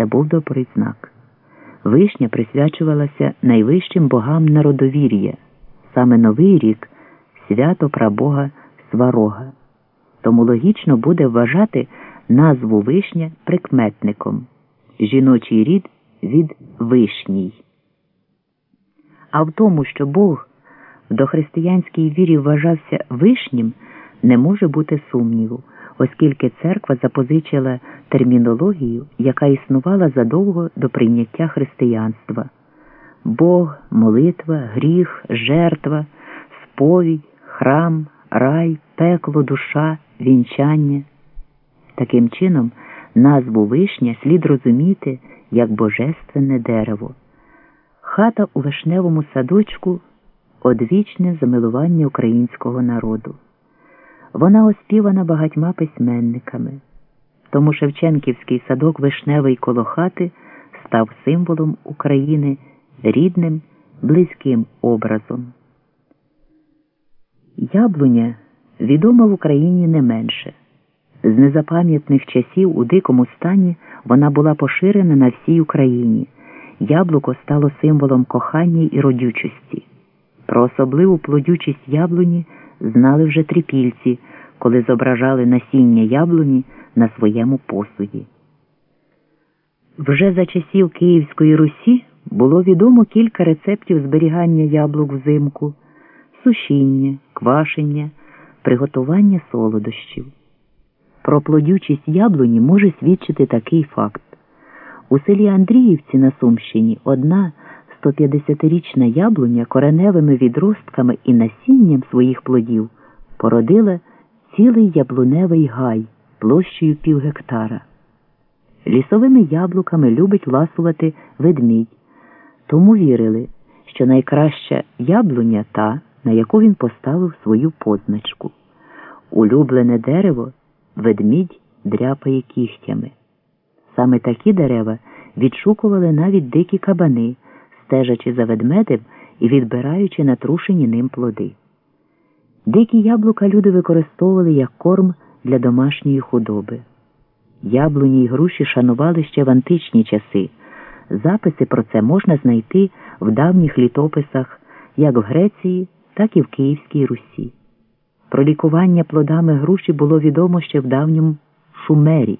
Це був добрий знак. Вишня присвячувалася найвищим богам народовір'я, саме Новий рік свято прабога Сварога. Тому логічно буде вважати назву вишня прикметником, жіночий рід від вишній. А в тому, що Бог в дохристиянській вірі вважався вишнім, не може бути сумніву, оскільки церква запозичила термінологію, яка існувала задовго до прийняття християнства. Бог, молитва, гріх, жертва, сповідь, храм, рай, пекло, душа, вінчання. Таким чином, назву вишня слід розуміти як божественне дерево. Хата у вишневому садочку одвічне замилування українського народу. Вона оспівана багатьма письменниками. Тому Шевченківський садок вишневий коло хати став символом України рідним, близьким образом. Яблуня відома в Україні не менше. З незапам'ятних часів у дикому стані вона була поширена на всій Україні. Яблуко стало символом кохання і родючості. Про особливу плодючість яблуні знали вже трипільці, коли зображали насіння яблуні на своєму посуді. Вже за часів Київської Русі було відомо кілька рецептів зберігання яблук взимку, сушіння, квашення, приготування солодощів. Про плодючість яблуні може свідчити такий факт. У селі Андріївці на Сумщині одна 150-річна яблуня кореневими відростками і насінням своїх плодів породила цілий яблуневий гай площею пів гектара. Лісовими яблуками любить ласувати ведмідь, тому вірили, що найкраща яблуня та, на яку він поставив свою позначку. Улюблене дерево ведмідь дряпає кігтями. Саме такі дерева відшукували навіть дикі кабани, стежачи за ведмедем і відбираючи натрушені ним плоди. Дикі яблука люди використовували як корм для домашньої худоби. Яблуні й груші шанували ще в античні часи. Записи про це можна знайти в давніх літописах як в Греції, так і в Київській Русі. Про лікування плодами груші було відомо ще в давньому Шумері.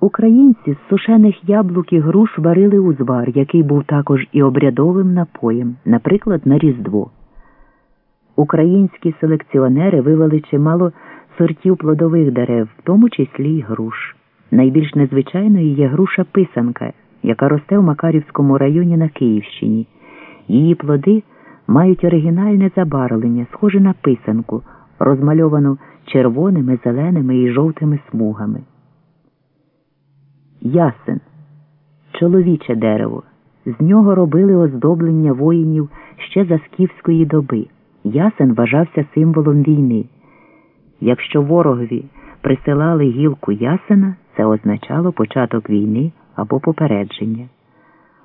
Українці з сушених яблук і груш варили узвар, який був також і обрядовим напоєм, наприклад, на Різдво. Українські селекціонери вивели чимало сортів плодових дерев, в тому числі й груш. Найбільш незвичайною є груша писанка, яка росте в Макарівському районі на Київщині. Її плоди мають оригінальне забарвлення, схоже на писанку, розмальовану червоними, зеленими і жовтими смугами. Ясен чоловіче дерево. З нього робили оздоблення воїнів ще за скіфської доби. Ясен вважався символом війни. Якщо ворогові присилали гілку ясена, це означало початок війни або попередження.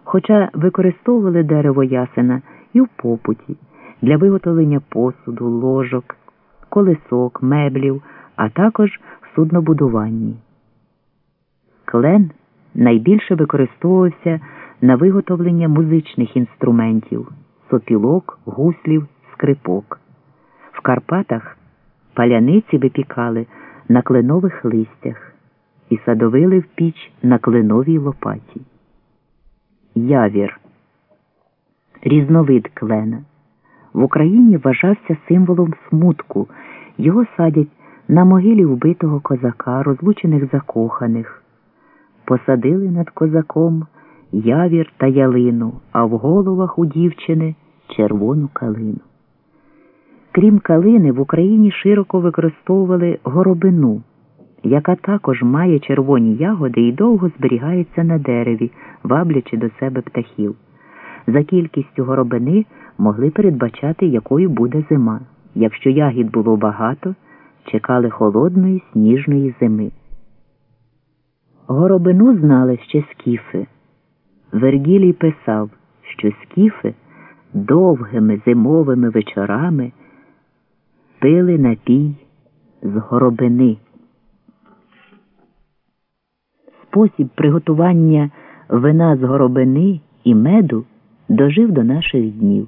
Хоча використовували дерево ясена і в попуті для виготовлення посуду, ложок, колесок, меблів, а також в суднобудуванні. Клен найбільше використовувався на виготовлення музичних інструментів сопілок, гуслів, скрипок. В Карпатах паляниці випікали на кленових листях і садовили в піч на кленовій лопаті. Явір різновид клена. В Україні вважався символом смутку. Його садять на могилі вбитого козака, розлучених закоханих. Посадили над козаком явір та ялину, а в головах у дівчини червону калину. Крім калини, в Україні широко використовували горобину, яка також має червоні ягоди і довго зберігається на дереві, ваблячи до себе птахів. За кількістю горобини могли передбачати, якою буде зима. Якщо ягід було багато, чекали холодної сніжної зими. Горобину знали ще скіфи. Вергілій писав, що скіфи довгими зимовими вечорами пили напій з горобини. спосіб приготування вина з горобини і меду дожив до наших днів.